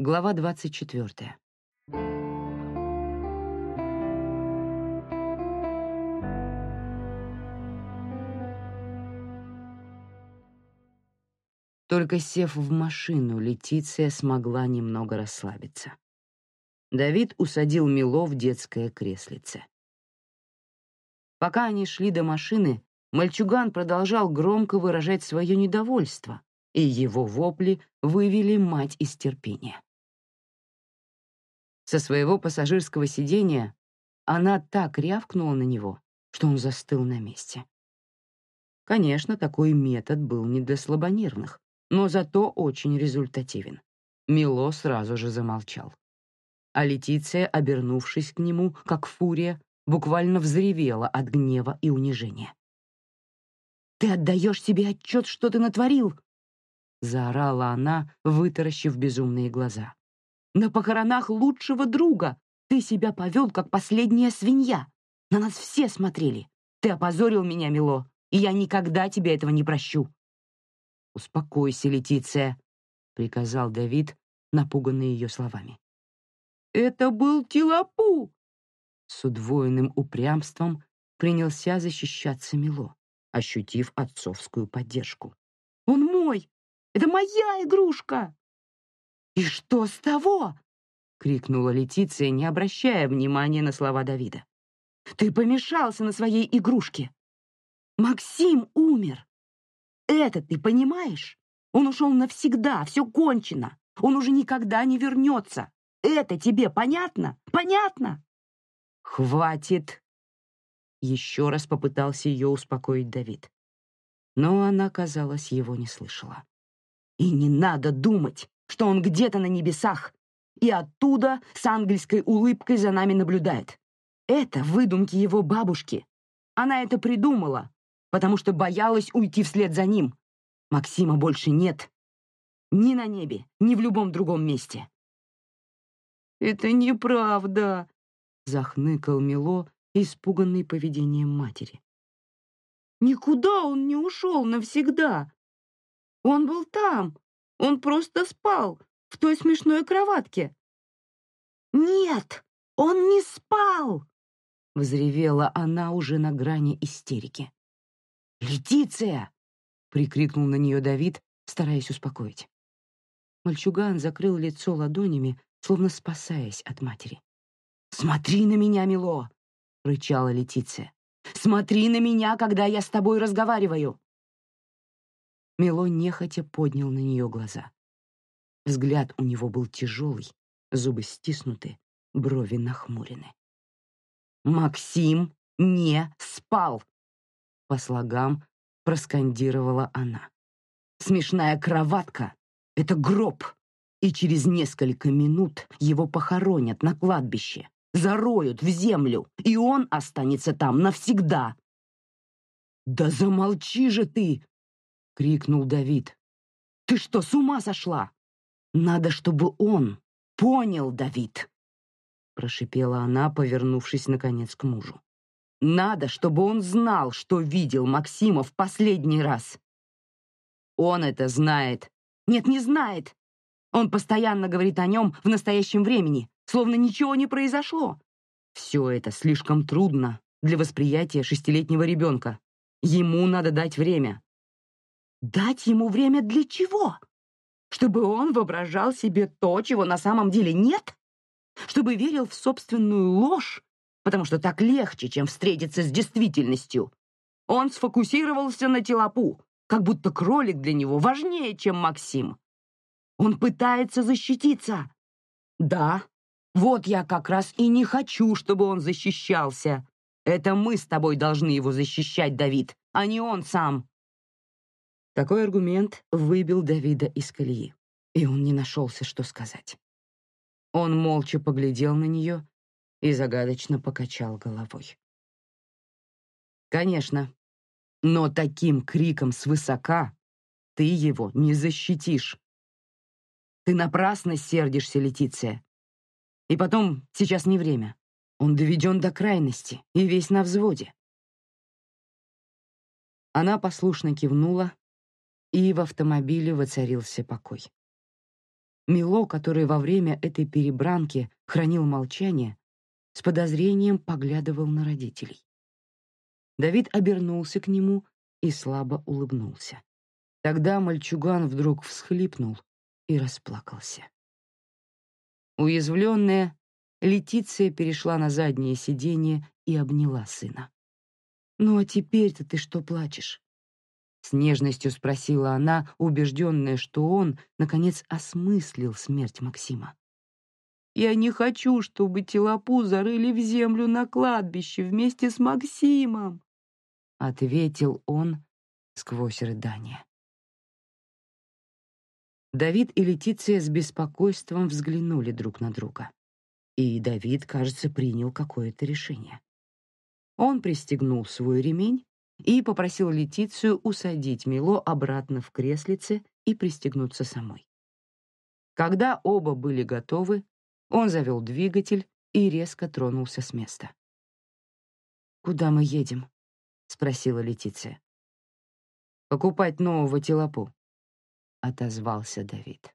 Глава 24. Только сев в машину, Летиция смогла немного расслабиться. Давид усадил Мило в детское креслице. Пока они шли до машины, мальчуган продолжал громко выражать свое недовольство, и его вопли вывели мать из терпения. Со своего пассажирского сидения она так рявкнула на него, что он застыл на месте. Конечно, такой метод был не для слабонервных, но зато очень результативен. Мило сразу же замолчал. А Летиция, обернувшись к нему, как фурия, буквально взревела от гнева и унижения. «Ты отдаешь себе отчет, что ты натворил?» — заорала она, вытаращив безумные глаза. На похоронах лучшего друга ты себя повел, как последняя свинья. На нас все смотрели. Ты опозорил меня, Мило, и я никогда тебе этого не прощу. Успокойся, Летиция, приказал Давид, напуганный ее словами. Это был Тилапу. С удвоенным упрямством принялся защищаться Мило, ощутив отцовскую поддержку. Он мой. Это моя игрушка. «И что с того?» — крикнула Летиция, не обращая внимания на слова Давида. «Ты помешался на своей игрушке. Максим умер. Это ты понимаешь? Он ушел навсегда, все кончено. Он уже никогда не вернется. Это тебе понятно? Понятно?» «Хватит!» Еще раз попытался ее успокоить Давид. Но она, казалось, его не слышала. «И не надо думать, что он где-то на небесах, и оттуда с ангельской улыбкой за нами наблюдает. Это выдумки его бабушки. Она это придумала, потому что боялась уйти вслед за ним. Максима больше нет. Ни на небе, ни в любом другом месте. «Это неправда», — захныкал Мило, испуганный поведением матери. «Никуда он не ушел навсегда. Он был там, он просто спал в той смешной кроватке. Нет, он не спал, взревела она уже на грани истерики. Летиция! прикрикнул на нее Давид, стараясь успокоить. Мальчуган закрыл лицо ладонями, словно спасаясь от матери. «Смотри на меня, Мило!» — рычала Летиция. «Смотри на меня, когда я с тобой разговариваю!» Мило нехотя поднял на нее глаза. Взгляд у него был тяжелый, зубы стиснуты, брови нахмурены. «Максим не спал!» По слогам проскандировала она. «Смешная кроватка — это гроб, и через несколько минут его похоронят на кладбище, зароют в землю, и он останется там навсегда». «Да замолчи же ты!» Крикнул Давид. Ты что, с ума сошла? Надо, чтобы он понял, Давид, прошипела она, повернувшись наконец к мужу. Надо, чтобы он знал, что видел Максима в последний раз. Он это знает. Нет, не знает. Он постоянно говорит о нем в настоящем времени, словно ничего не произошло. Все это слишком трудно для восприятия шестилетнего ребенка. Ему надо дать время. Дать ему время для чего? Чтобы он воображал себе то, чего на самом деле нет? Чтобы верил в собственную ложь, потому что так легче, чем встретиться с действительностью. Он сфокусировался на телопу, как будто кролик для него важнее, чем Максим. Он пытается защититься. Да, вот я как раз и не хочу, чтобы он защищался. Это мы с тобой должны его защищать, Давид, а не он сам. Такой аргумент выбил Давида из колеи, и он не нашелся, что сказать. Он молча поглядел на нее и загадочно покачал головой. «Конечно, но таким криком свысока ты его не защитишь. Ты напрасно сердишься, Летиция. И потом, сейчас не время. Он доведен до крайности и весь на взводе». Она послушно кивнула и в автомобиле воцарился покой. Мило, который во время этой перебранки хранил молчание, с подозрением поглядывал на родителей. Давид обернулся к нему и слабо улыбнулся. Тогда мальчуган вдруг всхлипнул и расплакался. Уязвленная, Летиция перешла на заднее сиденье и обняла сына. «Ну а теперь-то ты что плачешь?» С нежностью спросила она, убежденная, что он, наконец, осмыслил смерть Максима. «Я не хочу, чтобы телопу зарыли в землю на кладбище вместе с Максимом», — ответил он сквозь рыдание. Давид и Летиция с беспокойством взглянули друг на друга. И Давид, кажется, принял какое-то решение. Он пристегнул свой ремень и попросил Летицию усадить Мило обратно в креслице и пристегнуться самой. Когда оба были готовы, он завел двигатель и резко тронулся с места. «Куда мы едем?» — спросила Летиция. «Покупать нового телопу», — отозвался Давид.